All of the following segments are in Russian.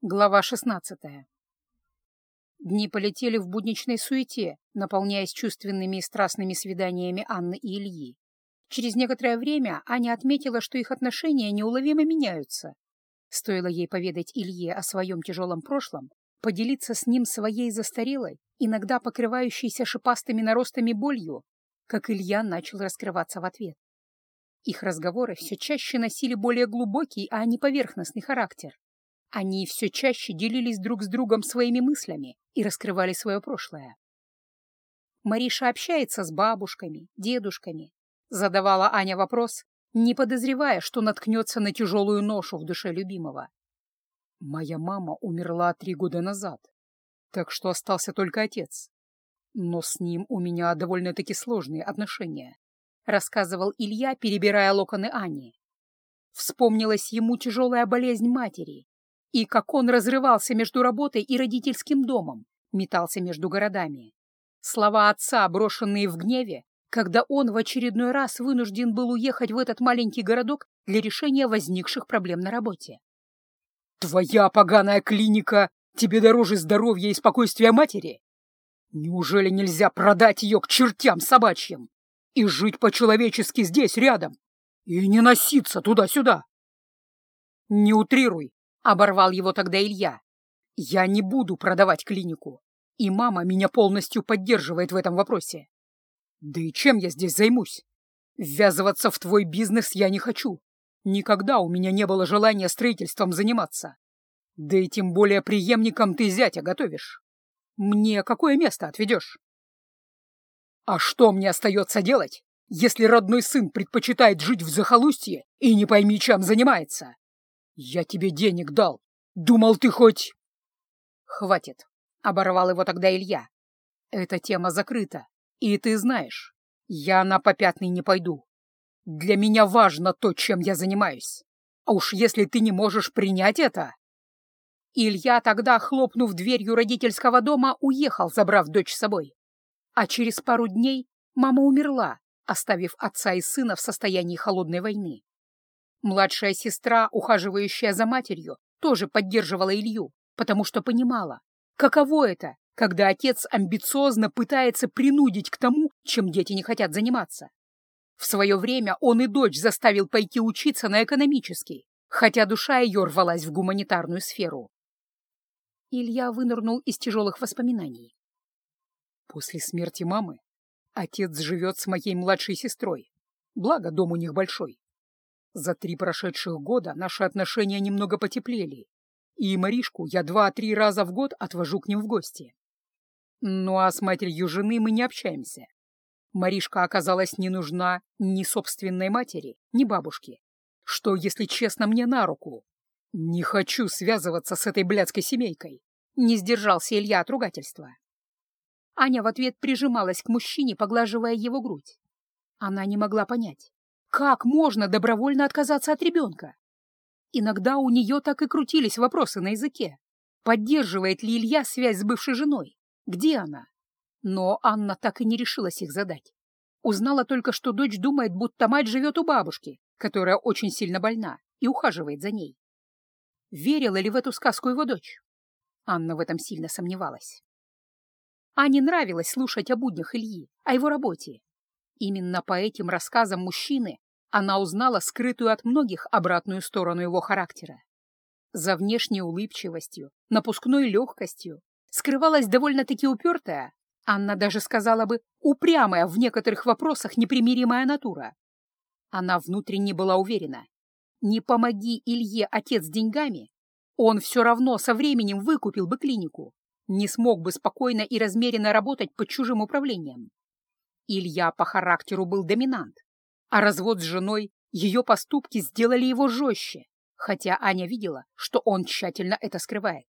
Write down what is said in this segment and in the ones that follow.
Глава 16. Дни полетели в будничной суете, наполняясь чувственными и страстными свиданиями Анны и Ильи. Через некоторое время Аня отметила, что их отношения неуловимо меняются. Стоило ей поведать Илье о своем тяжелом прошлом, поделиться с ним своей застарелой, иногда покрывающейся шипастыми наростами болью, как Илья начал раскрываться в ответ. Их разговоры все чаще носили более глубокий, а не поверхностный характер. Они все чаще делились друг с другом своими мыслями и раскрывали свое прошлое. Мариша общается с бабушками, дедушками. Задавала Аня вопрос, не подозревая, что наткнется на тяжелую ношу в душе любимого. Моя мама умерла три года назад, так что остался только отец. Но с ним у меня довольно-таки сложные отношения, рассказывал Илья, перебирая локоны Ани. Вспомнилась ему тяжелая болезнь матери, и как он разрывался между работой и родительским домом, метался между городами. Слова отца, брошенные в гневе, когда он в очередной раз вынужден был уехать в этот маленький городок для решения возникших проблем на работе. «Твоя поганая клиника тебе дороже здоровья и спокойствия матери? Неужели нельзя продать ее к чертям собачьим и жить по-человечески здесь, рядом, и не носиться туда-сюда?» «Не утрируй», — оборвал его тогда Илья. «Я не буду продавать клинику, и мама меня полностью поддерживает в этом вопросе. Да и чем я здесь займусь? Ввязываться в твой бизнес я не хочу. Никогда у меня не было желания строительством заниматься. Да и тем более преемником ты зятя готовишь. Мне какое место отведешь? А что мне остается делать, если родной сын предпочитает жить в захолустье и не пойми, чем занимается? «Я тебе денег дал. Думал, ты хоть...» «Хватит», — оборвал его тогда Илья. «Эта тема закрыта, и ты знаешь, я на попятный не пойду. Для меня важно то, чем я занимаюсь. А уж если ты не можешь принять это...» Илья тогда, хлопнув дверью родительского дома, уехал, забрав дочь с собой. А через пару дней мама умерла, оставив отца и сына в состоянии холодной войны. Младшая сестра, ухаживающая за матерью, тоже поддерживала Илью, потому что понимала, каково это, когда отец амбициозно пытается принудить к тому, чем дети не хотят заниматься. В свое время он и дочь заставил пойти учиться на экономический, хотя душа ее рвалась в гуманитарную сферу. Илья вынырнул из тяжелых воспоминаний. После смерти мамы отец живет с моей младшей сестрой, благо дом у них большой. За три прошедших года наши отношения немного потеплели, и Маришку я два-три раза в год отвожу к ним в гости. Ну а с матерью жены мы не общаемся. Маришка оказалась не нужна ни собственной матери, ни бабушке, что, если честно, мне на руку. Не хочу связываться с этой блядской семейкой. Не сдержался Илья от ругательства. Аня в ответ прижималась к мужчине, поглаживая его грудь. Она не могла понять, как можно добровольно отказаться от ребенка? Иногда у нее так и крутились вопросы на языке. Поддерживает ли Илья связь с бывшей женой? Где она? Но Анна так и не решилась их задать. Узнала только, что дочь думает, будто мать живет у бабушки, которая очень сильно больна, и ухаживает за ней. Верила ли в эту сказку его дочь? Анна в этом сильно сомневалась. Ане нравилось слушать о буднях Ильи, о его работе, Именно по этим рассказам мужчины она узнала скрытую от многих обратную сторону его характера. За внешней улыбчивостью, напускной легкостью скрывалась довольно-таки упертая, Анна даже сказала бы упрямая в некоторых вопросах непримиримая натура. Она внутренне была уверена. Не помоги Илье отец деньгами, он все равно со временем выкупил бы клинику, не смог бы спокойно и размеренно работать под чужим управлением. Илья по характеру был доминант, а развод с женой, ее поступки сделали его жестче, хотя Аня видела, что он тщательно это скрывает.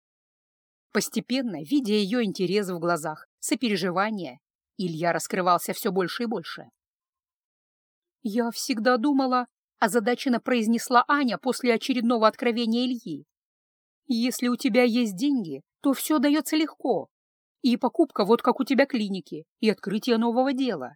Постепенно, видя ее интерес в глазах, сопереживание, Илья раскрывался все больше и больше. «Я всегда думала», — озадаченно произнесла Аня после очередного откровения Ильи. «Если у тебя есть деньги, то все дается легко, и покупка вот как у тебя клиники, и открытие нового дела.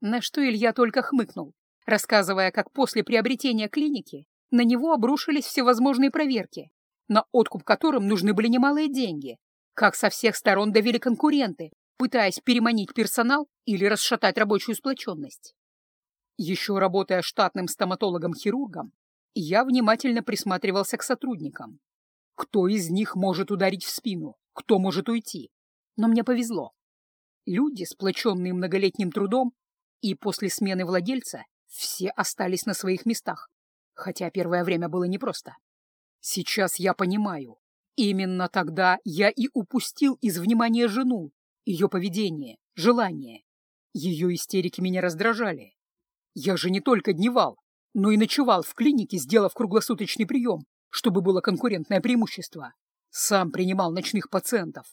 На что Илья только хмыкнул, рассказывая, как после приобретения клиники на него обрушились всевозможные проверки, на откуп которым нужны были немалые деньги, как со всех сторон давили конкуренты, пытаясь переманить персонал или расшатать рабочую сплоченность. Еще работая штатным стоматологом-хирургом, я внимательно присматривался к сотрудникам. Кто из них может ударить в спину, кто может уйти. Но мне повезло. Люди, сплоченные многолетним трудом, и после смены владельца все остались на своих местах, хотя первое время было непросто. Сейчас я понимаю, именно тогда я и упустил из внимания жену, ее поведение, желание. Ее истерики меня раздражали. Я же не только дневал, но и ночевал в клинике, сделав круглосуточный прием, чтобы было конкурентное преимущество. Сам принимал ночных пациентов.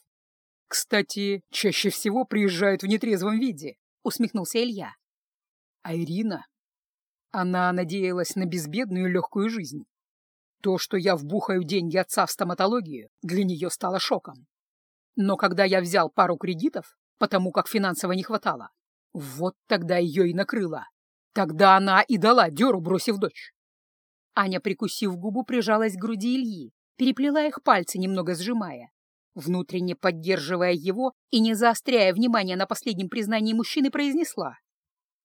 Кстати, чаще всего приезжают в нетрезвом виде, усмехнулся Илья. А Ирина? Она надеялась на безбедную легкую жизнь. То, что я вбухаю деньги отца в стоматологию, для нее стало шоком. Но когда я взял пару кредитов, потому как финансово не хватало, вот тогда ее и накрыло. Тогда она и дала дёру, бросив дочь. Аня, прикусив губу, прижалась к груди Ильи, переплела их пальцы, немного сжимая, внутренне поддерживая его и не заостряя внимание на последнем признании мужчины, произнесла.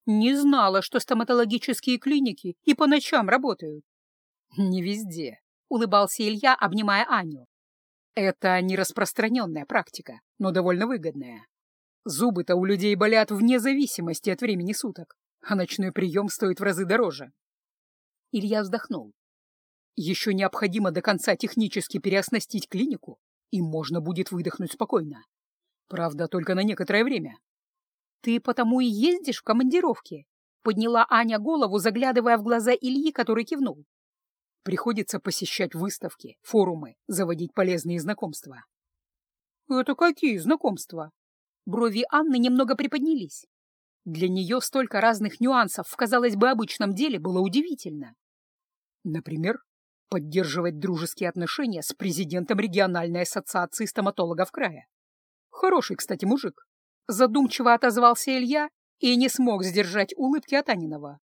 «Не знала, что стоматологические клиники и по ночам работают». «Не везде», — улыбался Илья, обнимая Аню. «Это не распространенная практика, но довольно выгодная. Зубы-то у людей болят вне зависимости от времени суток а ночной прием стоит в разы дороже. Илья вздохнул. Еще необходимо до конца технически переоснастить клинику, и можно будет выдохнуть спокойно. Правда, только на некоторое время. «Ты потому и ездишь в командировке?» — подняла Аня голову, заглядывая в глаза Ильи, который кивнул. «Приходится посещать выставки, форумы, заводить полезные знакомства». «Это какие знакомства?» Брови Анны немного приподнялись. Для нее столько разных нюансов в, казалось бы, обычном деле было удивительно. Например, поддерживать дружеские отношения с президентом региональной ассоциации стоматологов края. Хороший, кстати, мужик. Задумчиво отозвался Илья и не смог сдержать улыбки от Анинова.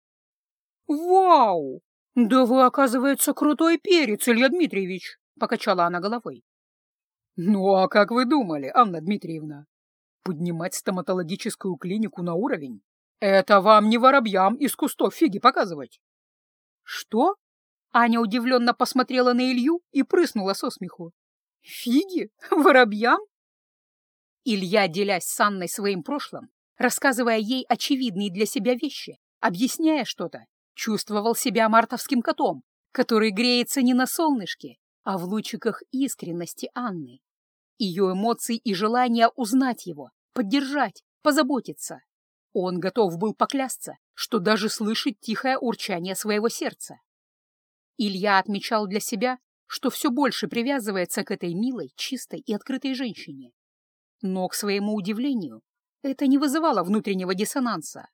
«Вау! Да вы, оказывается, крутой перец, Илья Дмитриевич!» — покачала она головой. «Ну а как вы думали, Анна Дмитриевна? Поднимать стоматологическую клинику на уровень — это вам не воробьям из кустов фиги показывать. Что? Аня удивленно посмотрела на Илью и прыснула со смеху. Фиги? Воробьям? Илья, делясь с Анной своим прошлым, рассказывая ей очевидные для себя вещи, объясняя что-то, чувствовал себя мартовским котом, который греется не на солнышке, а в лучиках искренности Анны. Ее эмоции и желание узнать его, поддержать, позаботиться. Он готов был поклясться, что даже слышит тихое урчание своего сердца. Илья отмечал для себя, что все больше привязывается к этой милой, чистой и открытой женщине. Но, к своему удивлению, это не вызывало внутреннего диссонанса.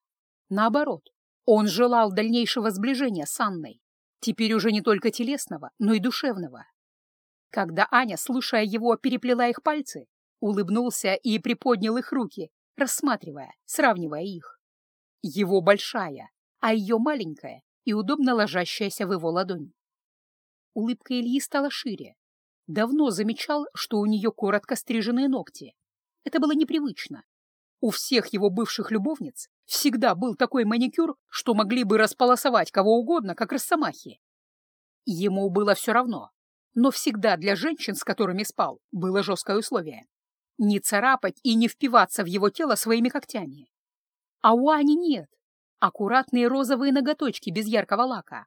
Наоборот, он желал дальнейшего сближения с Анной, теперь уже не только телесного, но и душевного. Когда Аня, слушая его, переплела их пальцы, улыбнулся и приподнял их руки, рассматривая, сравнивая их. Его большая, а ее маленькая и удобно ложащаяся в его ладонь. Улыбка Ильи стала шире. Давно замечал, что у нее коротко стриженные ногти. Это было непривычно. У всех его бывших любовниц всегда был такой маникюр, что могли бы располосовать кого угодно, как росомахи. Ему было все равно, но всегда для женщин, с которыми спал, было жесткое условие — не царапать и не впиваться в его тело своими когтями. А у Ани нет. Аккуратные розовые ноготочки без яркого лака.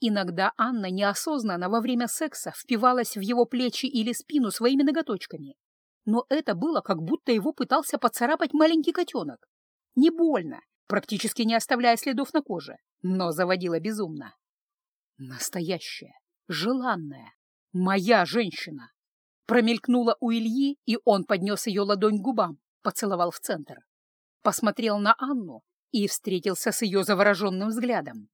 Иногда Анна неосознанно во время секса впивалась в его плечи или спину своими ноготочками. Но это было, как будто его пытался поцарапать маленький котенок. Не больно, практически не оставляя следов на коже, но заводила безумно. Настоящая, желанная, «Моя женщина!» Промелькнула у Ильи, и он поднес ее ладонь к губам, поцеловал в центр. Посмотрел на Анну и встретился с ее завороженным взглядом.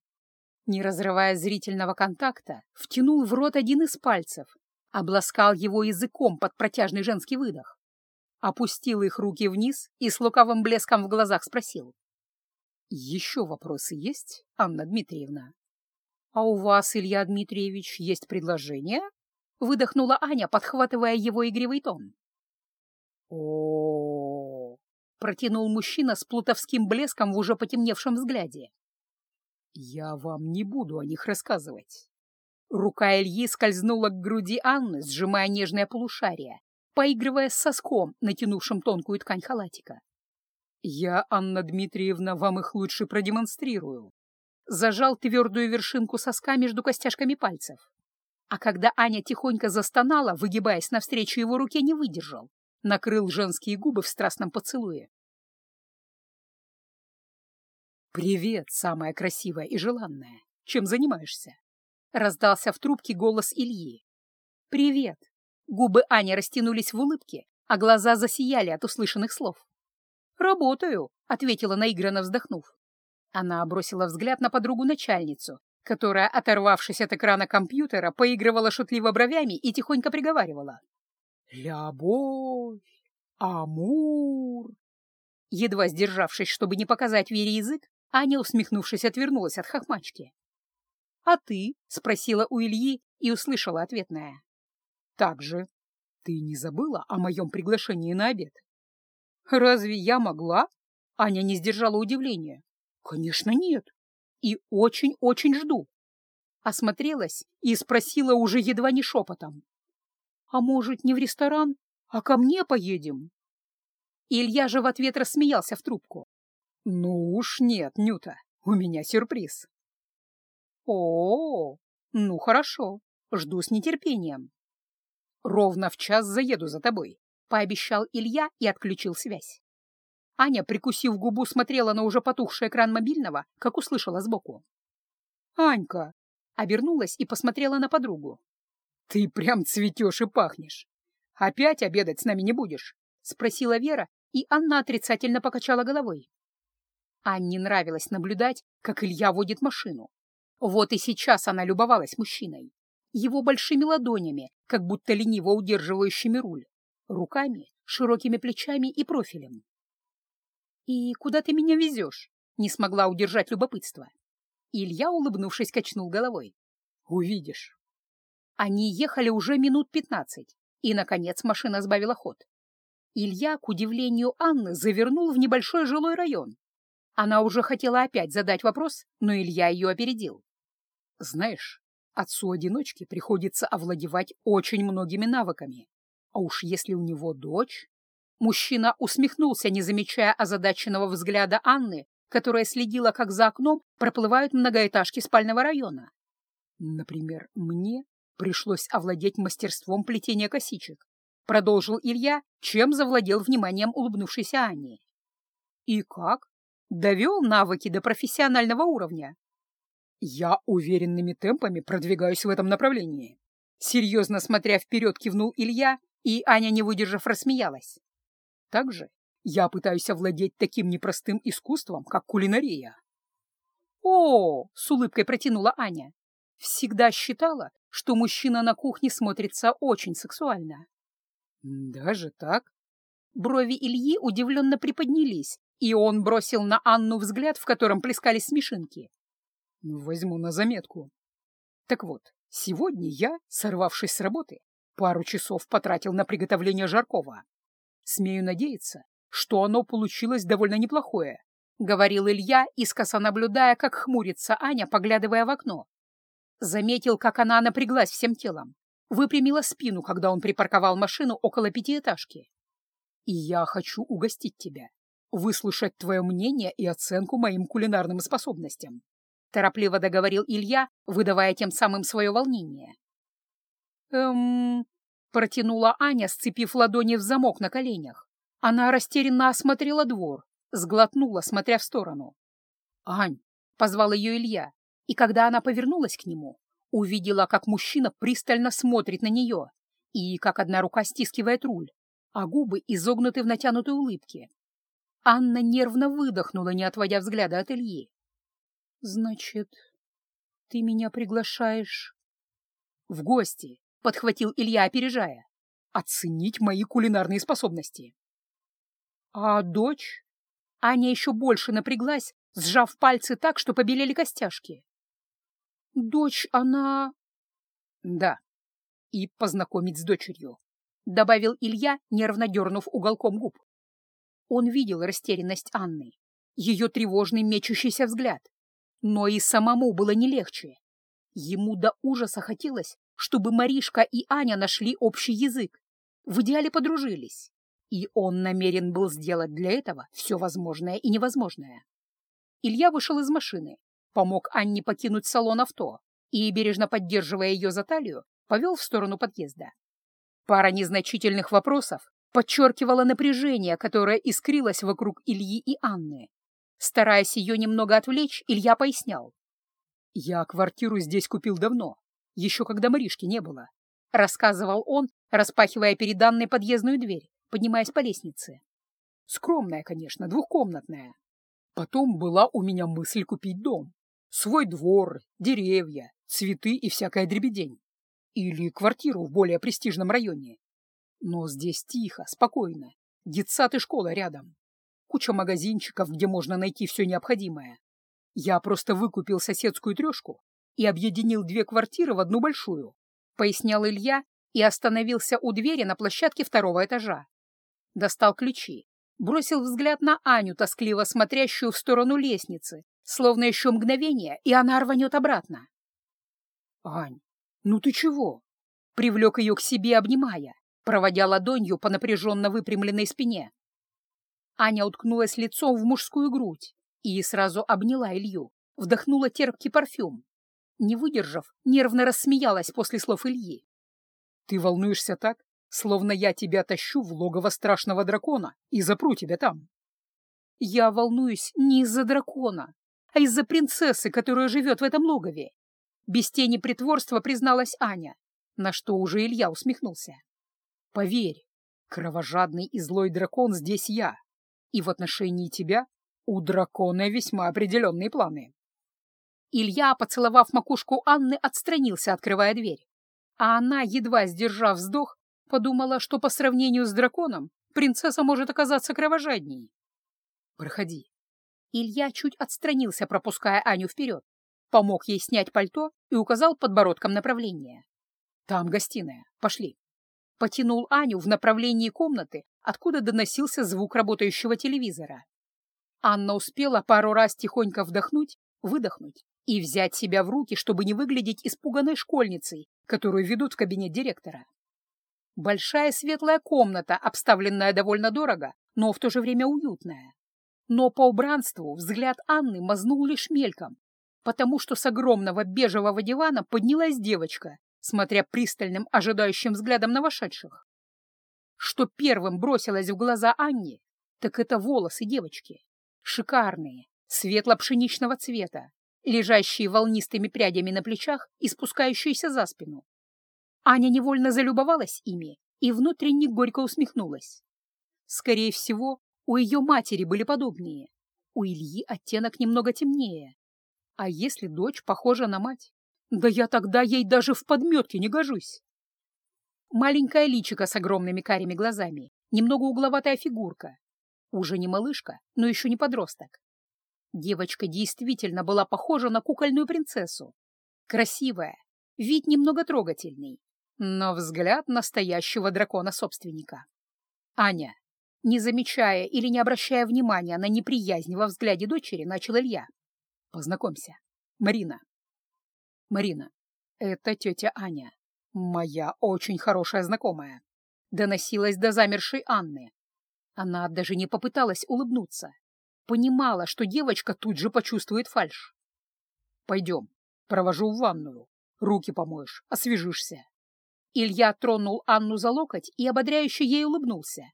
Не разрывая зрительного контакта, втянул в рот один из пальцев, обласкал его языком под протяжный женский выдох, опустил их руки вниз и с лукавым блеском в глазах спросил. «Еще вопросы есть, Анна Дмитриевна?» «А у вас, Илья Дмитриевич, есть предложение?» выдохнула Аня, подхватывая его игривый тон. о протянул мужчина с плутовским блеском в уже потемневшем взгляде. «Я вам не буду о них рассказывать». Рука Ильи скользнула к груди Анны, сжимая нежное полушарие, поигрывая с соском, натянувшим тонкую ткань халатика. «Я, Анна Дмитриевна, вам их лучше продемонстрирую». Зажал твердую вершинку соска между костяшками пальцев. А когда Аня тихонько застонала, выгибаясь навстречу его руке, не выдержал. Накрыл женские губы в страстном поцелуе. «Привет, самая красивая и желанная. Чем занимаешься?» Раздался в трубке голос Ильи. «Привет!» Губы Ани растянулись в улыбке, а глаза засияли от услышанных слов. «Работаю», — ответила наигранно вздохнув. Она бросила взгляд на подругу-начальницу, которая, оторвавшись от экрана компьютера, поигрывала шутливо бровями и тихонько приговаривала. «Любовь! Амур!» Едва сдержавшись, чтобы не показать Вере язык, Аня, усмехнувшись, отвернулась от хохмачки. «А ты?» — спросила у Ильи и услышала ответное. «Так же. Ты не забыла о моем приглашении на обед?» «Разве я могла?» Аня не сдержала удивления. «Конечно, нет и очень-очень жду. Осмотрелась и спросила уже едва не шепотом. «А может, не в ресторан, а ко мне поедем?» Илья же в ответ рассмеялся в трубку. «Ну уж нет, Нюта, у меня сюрприз». «О, -о, -о ну хорошо, жду с нетерпением». «Ровно в час заеду за тобой», — пообещал Илья и отключил связь. Аня, прикусив губу, смотрела на уже потухший экран мобильного, как услышала сбоку. «Анька!» — обернулась и посмотрела на подругу. «Ты прям цветешь и пахнешь. Опять обедать с нами не будешь?» — спросила Вера, и Анна отрицательно покачала головой. Анне нравилось наблюдать, как Илья водит машину. Вот и сейчас она любовалась мужчиной. Его большими ладонями, как будто лениво удерживающими руль, руками, широкими плечами и профилем. «И куда ты меня везешь?» — не смогла удержать любопытство. Илья, улыбнувшись, качнул головой. «Увидишь». Они ехали уже минут пятнадцать, и, наконец, машина сбавила ход. Илья, к удивлению Анны, завернул в небольшой жилой район. Она уже хотела опять задать вопрос, но Илья ее опередил. «Знаешь, отцу-одиночке приходится овладевать очень многими навыками. А уж если у него дочь...» Мужчина усмехнулся, не замечая озадаченного взгляда Анны, которая следила, как за окном проплывают многоэтажки спального района. Например, мне пришлось овладеть мастерством плетения косичек, продолжил Илья, чем завладел вниманием улыбнувшейся Анне. И как? Довел навыки до профессионального уровня? Я уверенными темпами продвигаюсь в этом направлении. Серьезно смотря вперед, кивнул Илья, и Аня, не выдержав, рассмеялась. Также я пытаюсь овладеть таким непростым искусством, как кулинария. О, с улыбкой протянула Аня. Всегда считала, что мужчина на кухне смотрится очень сексуально. Даже так? Брови Ильи удивленно приподнялись, и он бросил на Анну взгляд, в котором плескались смешинки. Возьму на заметку. Так вот, сегодня я, сорвавшись с работы, пару часов потратил на приготовление жаркого. Смею надеяться, что оно получилось довольно неплохое, — говорил Илья, искоса наблюдая, как хмурится Аня, поглядывая в окно. Заметил, как она напряглась всем телом, выпрямила спину, когда он припарковал машину около пятиэтажки. «И я хочу угостить тебя, выслушать твое мнение и оценку моим кулинарным способностям», — торопливо договорил Илья, выдавая тем самым свое волнение. «Эм, Протянула Аня, сцепив ладони в замок на коленях. Она растерянно осмотрела двор, сглотнула, смотря в сторону. «Ань!» — позвал ее Илья, и когда она повернулась к нему, увидела, как мужчина пристально смотрит на нее и как одна рука стискивает руль, а губы изогнуты в натянутой улыбке. Анна нервно выдохнула, не отводя взгляда от Ильи. «Значит, ты меня приглашаешь...» «В гости», — подхватил Илья, опережая. «Оценить мои кулинарные способности». «А дочь?» Аня еще больше напряглась, сжав пальцы так, что побелели костяшки. «Дочь, она...» «Да». и познакомить с дочерью», — добавил Илья, нервно дернув уголком губ. Он видел растерянность Анны, ее тревожный мечущийся взгляд, но и самому было не легче. Ему до ужаса хотелось, чтобы Маришка и Аня нашли общий язык, в идеале подружились, и он намерен был сделать для этого все возможное и невозможное. Илья вышел из машины, помог Анне покинуть салон авто и, бережно поддерживая ее за талию, повел в сторону подъезда. Пара незначительных вопросов подчеркивала напряжение, которое искрилось вокруг Ильи и Анны. Стараясь ее немного отвлечь, Илья пояснял. «Я квартиру здесь купил давно, еще когда Маришки не было», — рассказывал он, распахивая перед Анной подъездную дверь, поднимаясь по лестнице. «Скромная, конечно, двухкомнатная. Потом была у меня мысль купить дом. Свой двор, деревья, цветы и всякая дребедень. Или квартиру в более престижном районе. Но здесь тихо, спокойно. Детсад и школа рядом. Куча магазинчиков, где можно найти все необходимое. Я просто выкупил соседскую трешку и объединил две квартиры в одну большую, пояснял Илья и остановился у двери на площадке второго этажа. Достал ключи, бросил взгляд на Аню, тоскливо смотрящую в сторону лестницы, словно еще мгновение, и она рванет обратно. «Ань, ну ты чего?» Привлек ее к себе, обнимая, проводя ладонью по напряженно выпрямленной спине. Аня уткнулась лицом в мужскую грудь и сразу обняла Илью, вдохнула терпкий парфюм. Не выдержав, нервно рассмеялась после слов Ильи. «Ты волнуешься так, словно я тебя тащу в логово страшного дракона и запру тебя там». «Я волнуюсь не из-за дракона, а из-за принцессы, которая живет в этом логове», без тени притворства призналась Аня, на что уже Илья усмехнулся. «Поверь, кровожадный и злой дракон здесь я, и в отношении тебя у дракона весьма определенные планы». Илья, поцеловав макушку Анны, отстранился, открывая дверь. А она, едва сдержав вздох, подумала, что по сравнению с драконом принцесса может оказаться кровожадней. «Проходи». Илья чуть отстранился, пропуская Аню вперед помог ей снять пальто и указал подбородком направление. «Там гостиная. Пошли». Потянул Аню в направлении комнаты, откуда доносился звук работающего телевизора. Анна успела пару раз тихонько вдохнуть, выдохнуть и взять себя в руки, чтобы не выглядеть испуганной школьницей, которую ведут в кабинет директора. Большая светлая комната, обставленная довольно дорого, но в то же время уютная. Но по убранству взгляд Анны мазнул лишь мельком, потому что с огромного бежевого дивана поднялась девочка, смотря пристальным, ожидающим взглядом на вошедших. Что первым бросилось в глаза Анне, так это волосы девочки. Шикарные, светло-пшеничного цвета, лежащие волнистыми прядями на плечах и спускающиеся за спину. Аня невольно залюбовалась ими и внутренне горько усмехнулась. Скорее всего, у ее матери были подобные. У Ильи оттенок немного темнее, а если дочь похожа на мать? Да я тогда ей даже в подметке не гожусь. Маленькая личика с огромными карими глазами, немного угловатая фигурка. Уже не малышка, но еще не подросток. Девочка действительно была похожа на кукольную принцессу. Красивая, вид немного трогательный, но взгляд настоящего дракона-собственника. Аня, не замечая или не обращая внимания на неприязнь во взгляде дочери, начал Илья. Познакомься. Марина. Марина, это тетя Аня, моя очень хорошая знакомая. Доносилась до замершей Анны. Она даже не попыталась улыбнуться. Понимала, что девочка тут же почувствует фальшь. Пойдем, провожу в ванную. Руки помоешь, освежишься. Илья тронул Анну за локоть и ободряюще ей улыбнулся,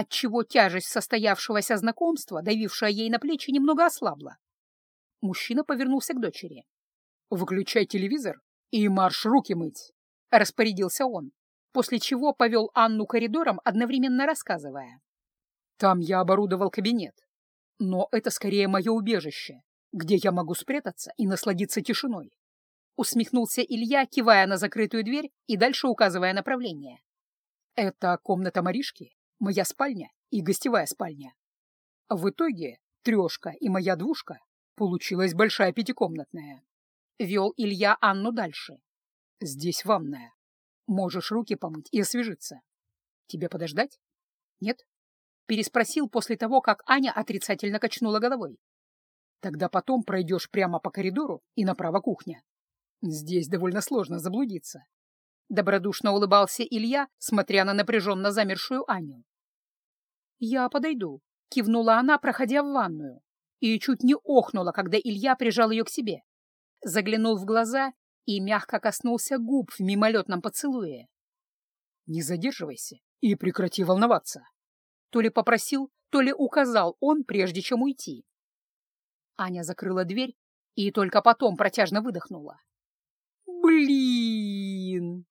отчего тяжесть состоявшегося знакомства, давившая ей на плечи, немного ослабла. Мужчина повернулся к дочери. «Выключай телевизор и марш руки мыть!» — распорядился он, после чего повел Анну коридором, одновременно рассказывая. «Там я оборудовал кабинет, но это скорее мое убежище, где я могу спрятаться и насладиться тишиной». Усмехнулся Илья, кивая на закрытую дверь и дальше указывая направление. «Это комната Маришки, моя спальня и гостевая спальня. В итоге трешка и моя двушка Получилась большая пятикомнатная. Вел Илья Анну дальше. Здесь ванная. Можешь руки помыть и освежиться. Тебе подождать? Нет? Переспросил после того, как Аня отрицательно качнула головой. Тогда потом пройдешь прямо по коридору и направо кухня. Здесь довольно сложно заблудиться. Добродушно улыбался Илья, смотря на напряженно замершую Аню. «Я подойду», — кивнула она, проходя в ванную, и чуть не охнула, когда Илья прижал ее к себе. Заглянул в глаза и мягко коснулся губ в мимолетном поцелуе. «Не задерживайся и прекрати волноваться!» То ли попросил, то ли указал он, прежде чем уйти. Аня закрыла дверь и только потом протяжно выдохнула. «Блин!»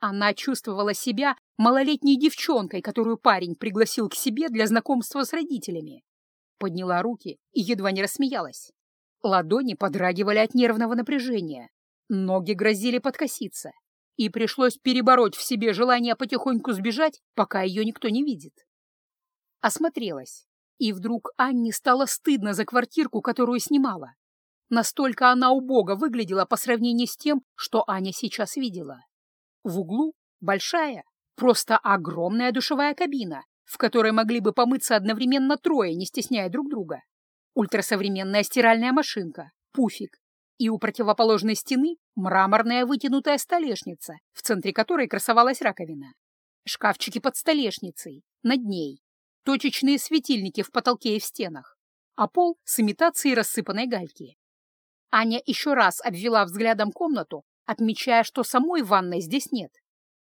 Она чувствовала себя малолетней девчонкой, которую парень пригласил к себе для знакомства с родителями. Подняла руки и едва не рассмеялась. Ладони подрагивали от нервного напряжения. Ноги грозили подкоситься, и пришлось перебороть в себе желание потихоньку сбежать, пока ее никто не видит. Осмотрелась, и вдруг Анне стало стыдно за квартирку, которую снимала. Настолько она убого выглядела по сравнению с тем, что Аня сейчас видела. В углу большая, просто огромная душевая кабина, в которой могли бы помыться одновременно трое, не стесняя друг друга. Ультрасовременная стиральная машинка, пуфик, и у противоположной стены мраморная вытянутая столешница, в центре которой красовалась раковина. Шкафчики под столешницей, над ней, точечные светильники в потолке и в стенах, а пол с имитацией рассыпанной гальки. Аня еще раз обвела взглядом комнату, отмечая, что самой ванной здесь нет.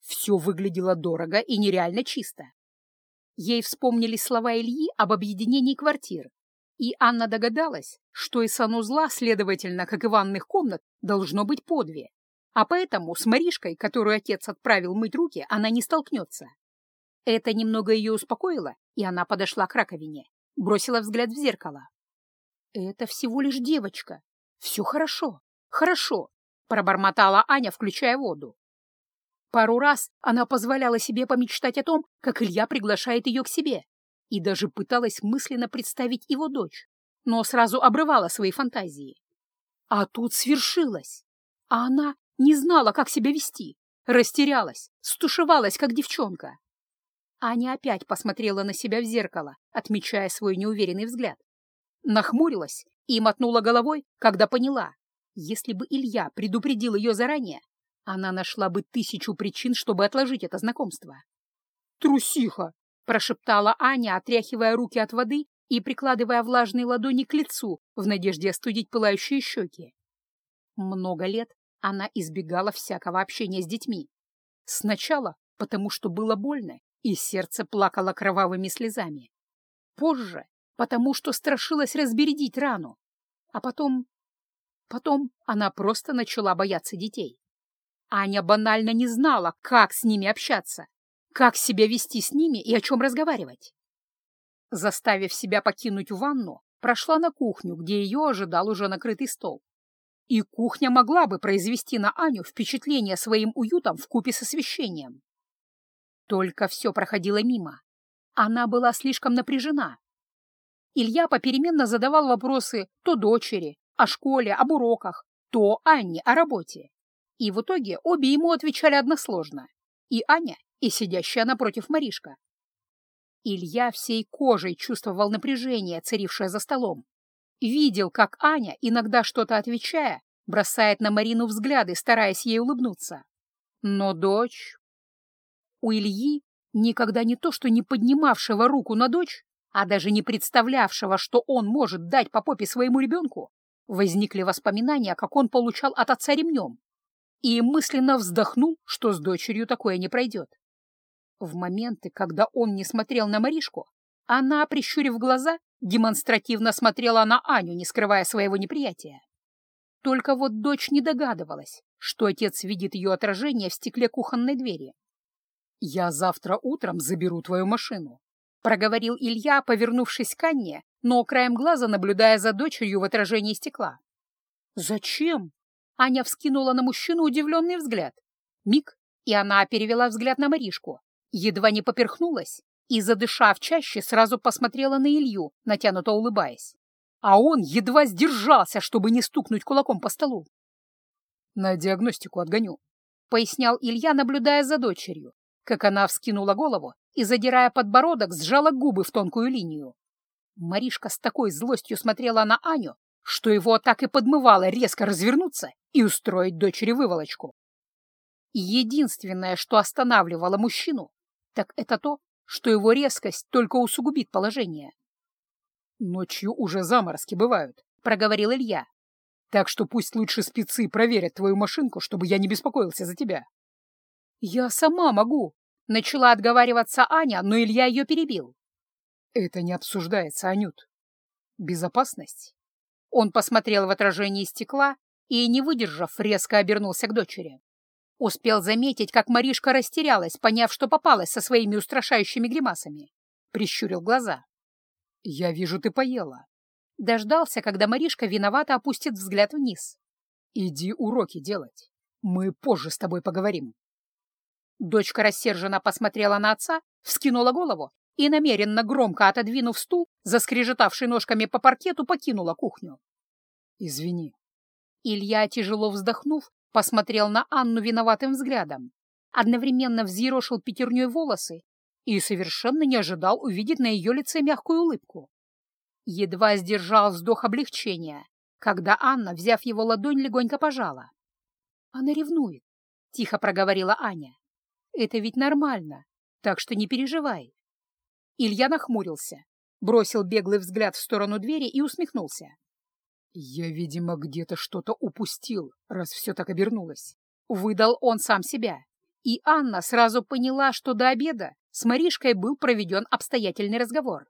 Все выглядело дорого и нереально чисто. Ей вспомнили слова Ильи об объединении квартир, и Анна догадалась, что и санузла, следовательно, как и ванных комнат, должно быть по две, а поэтому с Маришкой, которую отец отправил мыть руки, она не столкнется. Это немного ее успокоило, и она подошла к раковине, бросила взгляд в зеркало. «Это всего лишь девочка. Все хорошо, хорошо», — пробормотала Аня, включая воду. Пару раз она позволяла себе помечтать о том, как Илья приглашает ее к себе, и даже пыталась мысленно представить его дочь, но сразу обрывала свои фантазии. А тут свершилось, а она не знала, как себя вести, растерялась, стушевалась, как девчонка. Аня опять посмотрела на себя в зеркало, отмечая свой неуверенный взгляд. Нахмурилась и мотнула головой, когда поняла, если бы Илья предупредил ее заранее, она нашла бы тысячу причин, чтобы отложить это знакомство. «Трусиха!» — прошептала Аня, отряхивая руки от воды и прикладывая влажные ладони к лицу в надежде остудить пылающие щеки. Много лет она избегала всякого общения с детьми. Сначала потому, что было больно, и сердце плакало кровавыми слезами. Позже потому, что страшилась разбередить рану. А потом... Потом она просто начала бояться детей. Аня банально не знала, как с ними общаться. Как себя вести с ними и о чем разговаривать? Заставив себя покинуть ванну, прошла на кухню, где ее ожидал уже накрытый стол. И кухня могла бы произвести на Аню впечатление своим уютом в купе с освещением. Только все проходило мимо. Она была слишком напряжена. Илья попеременно задавал вопросы то дочери, о школе, об уроках, то Анне о работе. И в итоге обе ему отвечали односложно. И Аня, и сидящая напротив Маришка. Илья всей кожей чувствовал напряжение, царившее за столом. Видел, как Аня, иногда что-то отвечая, бросает на Марину взгляды, стараясь ей улыбнуться. Но дочь... У Ильи, никогда не то что не поднимавшего руку на дочь, а даже не представлявшего, что он может дать по попе своему ребенку, возникли воспоминания, как он получал от отца ремнем, и мысленно вздохнул, что с дочерью такое не пройдет. В моменты, когда он не смотрел на Маришку, она, прищурив глаза, демонстративно смотрела на Аню, не скрывая своего неприятия. Только вот дочь не догадывалась, что отец видит ее отражение в стекле кухонной двери. «Я завтра утром заберу твою машину», — проговорил Илья, повернувшись к Анне, но краем глаза наблюдая за дочерью в отражении стекла. «Зачем?» — Аня вскинула на мужчину удивленный взгляд. Миг, и она перевела взгляд на Маришку, едва не поперхнулась и, задышав чаще, сразу посмотрела на Илью, натянуто улыбаясь. А он едва сдержался, чтобы не стукнуть кулаком по столу. «На диагностику отгоню. пояснял Илья, наблюдая за дочерью, как она вскинула голову и, задирая подбородок, сжала губы в тонкую линию. Маришка с такой злостью смотрела на Аню, что его так и подмывало резко развернуться и устроить дочери выволочку. Единственное, что останавливало мужчину, так это то, что его резкость только усугубит положение. «Ночью уже заморозки бывают», — проговорил Илья. «Так что пусть лучше спецы проверят твою машинку, чтобы я не беспокоился за тебя». «Я сама могу», — начала отговариваться Аня, но Илья ее перебил. «Это не обсуждается, Анют. Безопасность?» Он посмотрел в отражение стекла и, не выдержав, резко обернулся к дочери. Успел заметить, как Маришка растерялась, поняв, что попалась со своими устрашающими гримасами. Прищурил глаза. «Я вижу, ты поела». Дождался, когда Маришка виновато опустит взгляд вниз. «Иди уроки делать. Мы позже с тобой поговорим». Дочка рассерженно посмотрела на отца, вскинула голову и, намеренно громко отодвинув стул, заскрежетавший ножками по паркету, покинула кухню. «Извини». Илья, тяжело вздохнув, посмотрел на Анну виноватым взглядом, одновременно взъерошил пятерней волосы и совершенно не ожидал увидеть на ее лице мягкую улыбку. Едва сдержал вздох облегчения, когда Анна, взяв его ладонь, легонько пожала. «Она ревнует», — тихо проговорила Аня. «Это ведь нормально, так что не переживай». Илья нахмурился, бросил беглый взгляд в сторону двери и усмехнулся. «Я, видимо, где-то что-то упустил, раз все так обернулось». Выдал он сам себя. И Анна сразу поняла, что до обеда с Маришкой был проведен обстоятельный разговор.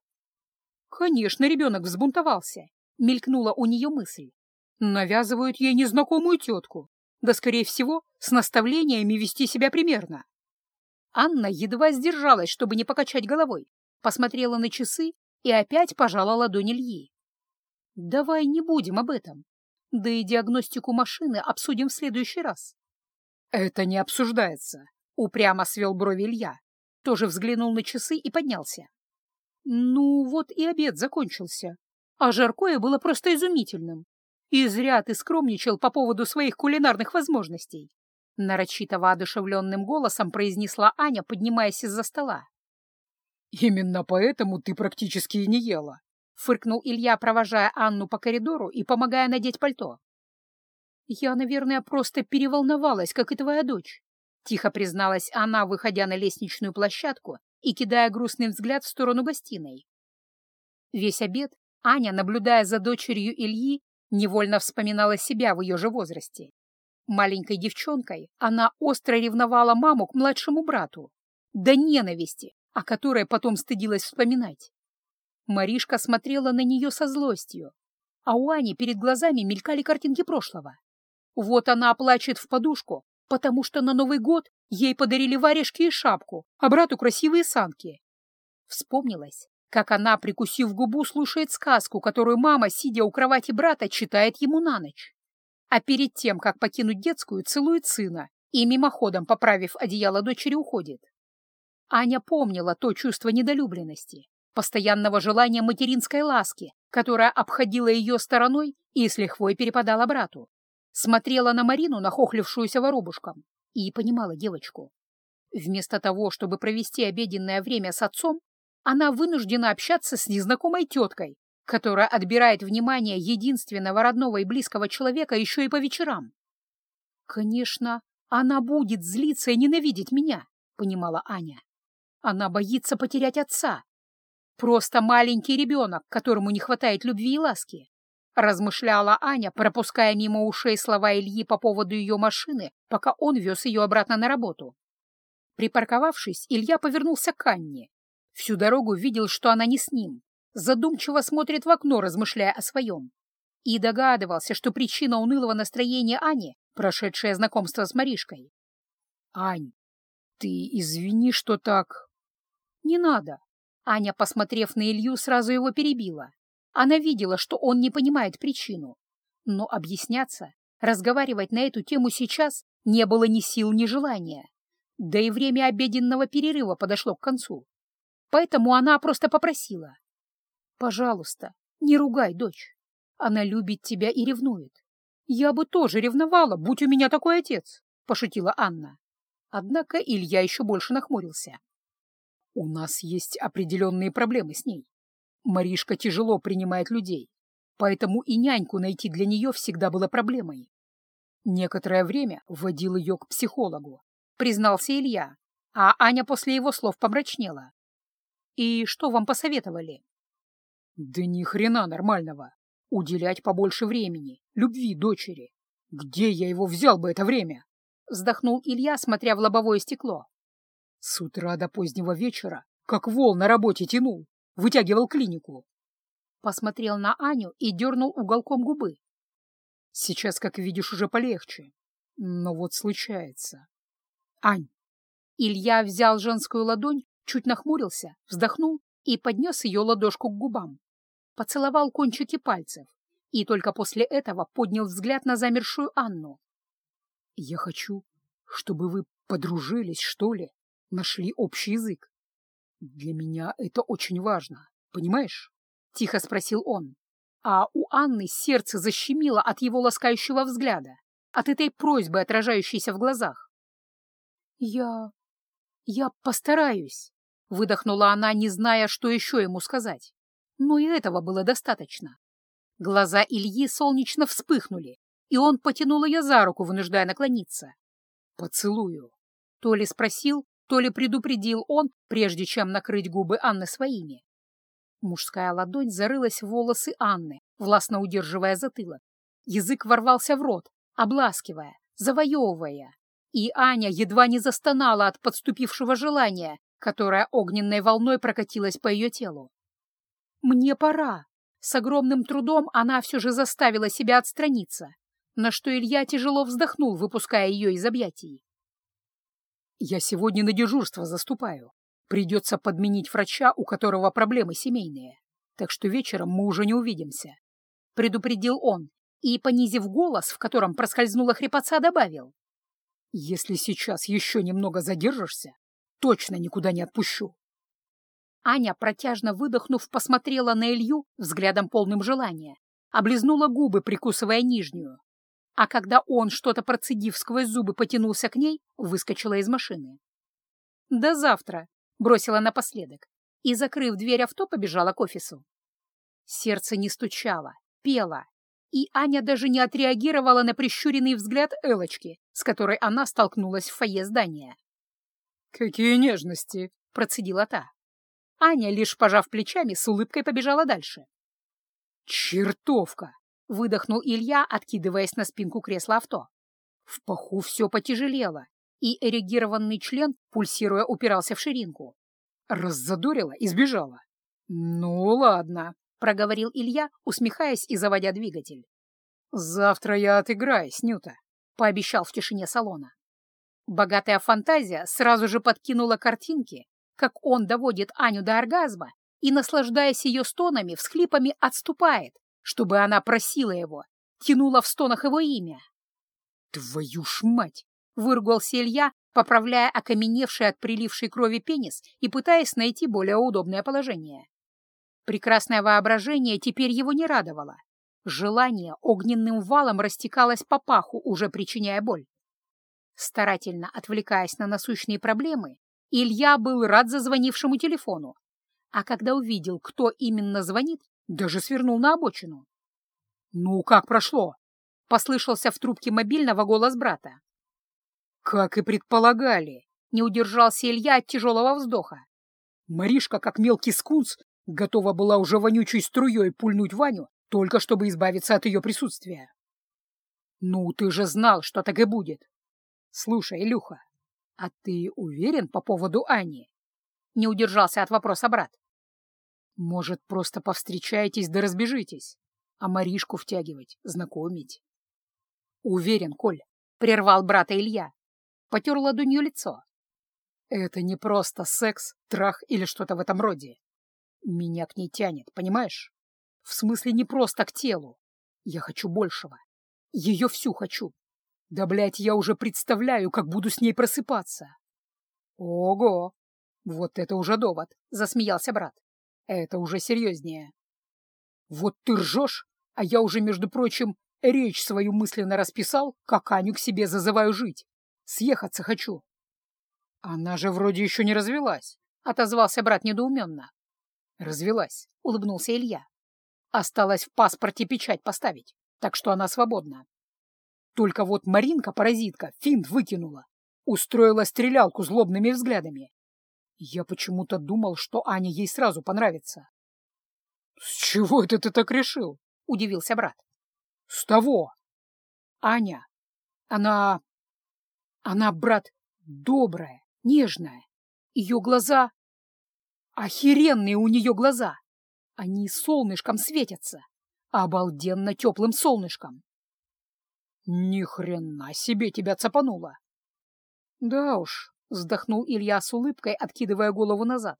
Конечно, ребенок взбунтовался. Мелькнула у нее мысль. Навязывают ей незнакомую тетку. Да, скорее всего, с наставлениями вести себя примерно. Анна едва сдержалась, чтобы не покачать головой, посмотрела на часы и опять пожала ладонь Ильи. Давай не будем об этом. Да и диагностику машины обсудим в следующий раз. Это не обсуждается, упрямо свел брови Илья. Тоже взглянул на часы и поднялся. Ну, вот и обед закончился. А жаркое было просто изумительным. И зря ты скромничал по поводу своих кулинарных возможностей. Нарочито воодушевленным голосом произнесла Аня, поднимаясь из-за стола. «Именно поэтому ты практически и не ела», фыркнул Илья, провожая Анну по коридору и помогая надеть пальто. «Я, наверное, просто переволновалась, как и твоя дочь», — тихо призналась она, выходя на лестничную площадку и кидая грустный взгляд в сторону гостиной. Весь обед Аня, наблюдая за дочерью Ильи, невольно вспоминала себя в ее же возрасте. Маленькой девчонкой она остро ревновала маму к младшему брату, до ненависти, о которой потом стыдилась вспоминать. Маришка смотрела на нее со злостью, а у Ани перед глазами мелькали картинки прошлого. Вот она плачет в подушку, потому что на Новый год ей подарили варежки и шапку, а брату красивые санки. Вспомнилось, как она, прикусив губу, слушает сказку, которую мама, сидя у кровати брата, читает ему на ночь. А перед тем, как покинуть детскую, целует сына и, мимоходом поправив одеяло дочери, уходит. Аня помнила то чувство недолюбленности, постоянного желания материнской ласки, которая обходила ее стороной и с лихвой перепадала брату. Смотрела на Марину, нахохлившуюся воробушком, и понимала девочку. Вместо того, чтобы провести обеденное время с отцом, она вынуждена общаться с незнакомой теткой, которая отбирает внимание единственного родного и близкого человека еще и по вечерам. «Конечно, она будет злиться и ненавидеть меня», — понимала Аня. «Она боится потерять отца, Просто маленький ребенок, которому не хватает любви и ласки. Размышляла Аня, пропуская мимо ушей слова Ильи по поводу ее машины, пока он вез ее обратно на работу. Припарковавшись, Илья повернулся к Анне. Всю дорогу видел, что она не с ним. Задумчиво смотрит в окно, размышляя о своем. И догадывался, что причина унылого настроения Ани — прошедшее знакомство с Маришкой. «Ань, ты извини, что так...» «Не надо. Аня, посмотрев на Илью, сразу его перебила. Она видела, что он не понимает причину. Но объясняться, разговаривать на эту тему сейчас не было ни сил, ни желания. Да и время обеденного перерыва подошло к концу. Поэтому она просто попросила. «Пожалуйста, не ругай дочь. Она любит тебя и ревнует. Я бы тоже ревновала, будь у меня такой отец», — пошутила Анна. Однако Илья еще больше нахмурился. «У нас есть определенные проблемы с ней. Маришка тяжело принимает людей, поэтому и няньку найти для нее всегда было проблемой. Некоторое время вводил ее к психологу, признался Илья, а Аня после его слов помрачнела. «И что вам посоветовали?» «Да ни хрена нормального. Уделять побольше времени, любви дочери. Где я его взял бы это время?» Вздохнул Илья, смотря в лобовое стекло. С утра до позднего вечера, как вол на работе тянул, вытягивал клинику. Посмотрел на Аню и дернул уголком губы. Сейчас, как видишь, уже полегче. Но вот случается. Ань. Илья взял женскую ладонь, чуть нахмурился, вздохнул и поднес ее ладошку к губам. Поцеловал кончики пальцев и только после этого поднял взгляд на замершую Анну. «Я хочу, чтобы вы подружились, что ли, нашли общий язык. Для меня это очень важно, понимаешь?» — тихо спросил он. А у Анны сердце защемило от его ласкающего взгляда, от этой просьбы, отражающейся в глазах. «Я... я постараюсь», — выдохнула она, не зная, что еще ему сказать. Но и этого было достаточно. Глаза Ильи солнечно вспыхнули, и он потянул ее за руку, вынуждая наклониться. «Поцелую», — то спросил, то ли предупредил он, прежде чем накрыть губы Анны своими. Мужская ладонь зарылась в волосы Анны, властно удерживая затылок. Язык ворвался в рот, обласкивая, завоевывая. И Аня едва не застонала от подступившего желания, которое огненной волной прокатилось по ее телу. «Мне пора!» С огромным трудом она все же заставила себя отстраниться, на что Илья тяжело вздохнул, выпуская ее из объятий. «Я сегодня на дежурство заступаю. Придется подменить врача, у которого проблемы семейные, так что вечером мы уже не увидимся. Предупредил он и, понизив голос, в котором проскользнула хрипотца, добавил. Если сейчас еще немного задержишься, точно никуда не отпущу. Аня, протяжно выдохнув, посмотрела на Илью взглядом полным желания, облизнула губы, прикусывая нижнюю. А когда он, что-то процедив сквозь зубы, потянулся к ней, выскочила из машины. «До завтра», бросила напоследок и, закрыв дверь авто, побежала к офису. Сердце не стучало, пело, и Аня даже не отреагировала на прищуренный взгляд Элочки, с которой она столкнулась в фойе здания. «Какие нежности!» — процедила та. Аня, лишь пожав плечами, с улыбкой побежала дальше. «Чертовка!» — выдохнул Илья, откидываясь на спинку кресла авто. В паху все потяжелело, и эрегированный член, пульсируя, упирался в ширинку. Раззадорила и сбежала. «Ну, ладно», — проговорил Илья, усмехаясь и заводя двигатель. «Завтра я отыграюсь, Нюта», — пообещал в тишине салона. Богатая фантазия сразу же подкинула картинки, как он доводит Аню до оргазма и, наслаждаясь ее стонами, всхлипами отступает, чтобы она просила его, тянула в стонах его имя. «Твою ж мать!» — выругался Илья, поправляя окаменевший от прилившей крови пенис и пытаясь найти более удобное положение. Прекрасное воображение теперь его не радовало. Желание огненным валом растекалось по паху, уже причиняя боль. Старательно отвлекаясь на насущные проблемы, Илья был рад зазвонившему телефону, а когда увидел, кто именно звонит, даже свернул на обочину. «Ну, как прошло?» — послышался в трубке мобильного голос брата. Как и предполагали, не удержался Илья от тяжелого вздоха. Маришка, как мелкий скунс, готова была уже вонючей струей пульнуть Ваню, только чтобы избавиться от ее присутствия. Ну, ты же знал, что так и будет. Слушай, Илюха, а ты уверен по поводу Ани? Не удержался от вопроса брат. Может, просто повстречаетесь да разбежитесь, а Маришку втягивать, знакомить? Уверен, Коль, прервал брата Илья потер ладонью лицо. Это не просто секс, трах или что-то в этом роде. Меня к ней тянет, понимаешь? В смысле не просто к телу. Я хочу большего. Ее всю хочу. Да, блядь, я уже представляю, как буду с ней просыпаться. Ого! Вот это уже довод, засмеялся брат. Это уже серьезнее. Вот ты ржешь, а я уже, между прочим, речь свою мысленно расписал, как Аню к себе зазываю жить. Съехаться хочу. Она же вроде еще не развелась, — отозвался брат недоуменно. Развелась, — улыбнулся Илья. Осталось в паспорте печать поставить, так что она свободна. Только вот Маринка-паразитка финт выкинула, устроила стрелялку злобными взглядами. Я почему-то думал, что Аня ей сразу понравится. — С чего это ты так решил? — удивился брат. — С того. Аня, она... Она, брат, добрая, нежная. Ее глаза... Охеренные у нее глаза. Они солнышком светятся. Обалденно теплым солнышком. Ни хрена себе тебя цапануло. Да уж, вздохнул Илья с улыбкой, откидывая голову назад.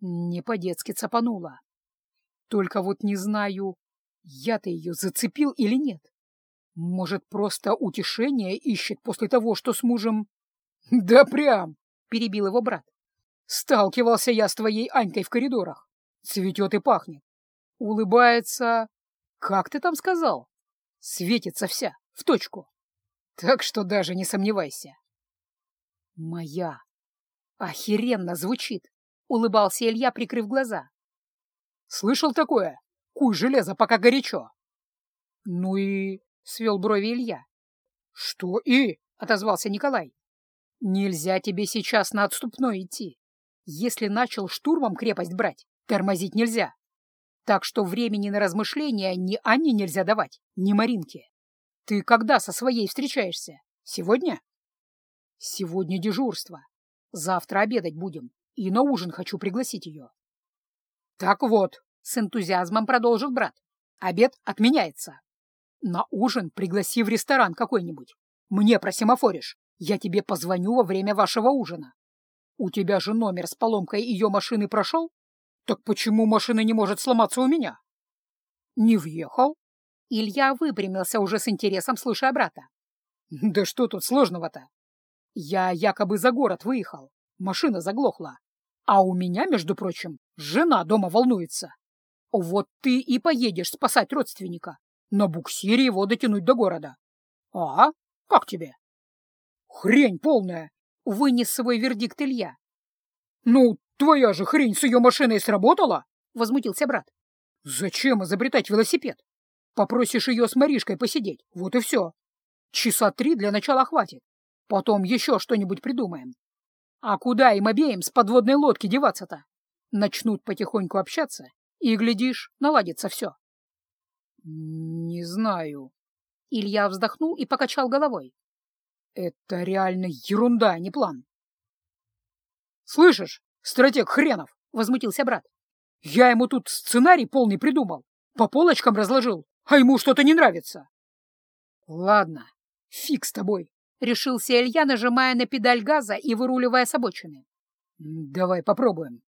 Не по-детски цапануло. Только вот не знаю, я-то ее зацепил или нет. Может, просто утешение ищет после того, что с мужем... Да прям, перебил его брат. Сталкивался я с твоей Анькой в коридорах. Цветет и пахнет. Улыбается... Как ты там сказал? Светится вся, в точку. Так что даже не сомневайся. Моя. Охеренно звучит, улыбался Илья, прикрыв глаза. Слышал такое? Куй железо, пока горячо. Ну и... свел брови Илья. Что и? отозвался Николай. Нельзя тебе сейчас на отступной идти. Если начал штурмом крепость брать, тормозить нельзя. Так что времени на размышления ни Анне нельзя давать, ни Маринке. Ты когда со своей встречаешься? Сегодня? Сегодня дежурство. Завтра обедать будем, и на ужин хочу пригласить ее. Так вот, с энтузиазмом продолжил брат, обед отменяется. На ужин пригласи в ресторан какой-нибудь. Мне просимофоришь, я тебе позвоню во время вашего ужина. У тебя же номер с поломкой ее машины прошел? Так почему машина не может сломаться у меня? Не въехал? Илья выпрямился уже с интересом, слушая брата. Да что тут сложного-то? Я якобы за город выехал, машина заглохла. А у меня, между прочим, жена дома волнуется. Вот ты и поедешь спасать родственника, на буксире его дотянуть до города. А? Как тебе? Хрень полная, Вынес свой вердикт Илья. «Ну, твоя же хрень с ее машиной сработала?» — возмутился брат. «Зачем изобретать велосипед? Попросишь ее с Маришкой посидеть, вот и все. Часа три для начала хватит. Потом еще что-нибудь придумаем. А куда им обеим с подводной лодки деваться-то? Начнут потихоньку общаться, и, глядишь, наладится все». «Не знаю». Илья вздохнул и покачал головой. Это реально ерунда, а не план. «Слышишь, стратег хренов!» — возмутился брат. «Я ему тут сценарий полный придумал, по полочкам разложил, а ему что-то не нравится». «Ладно, фиг с тобой», — решился Илья, нажимая на педаль газа и выруливая с обочины. «Давай попробуем».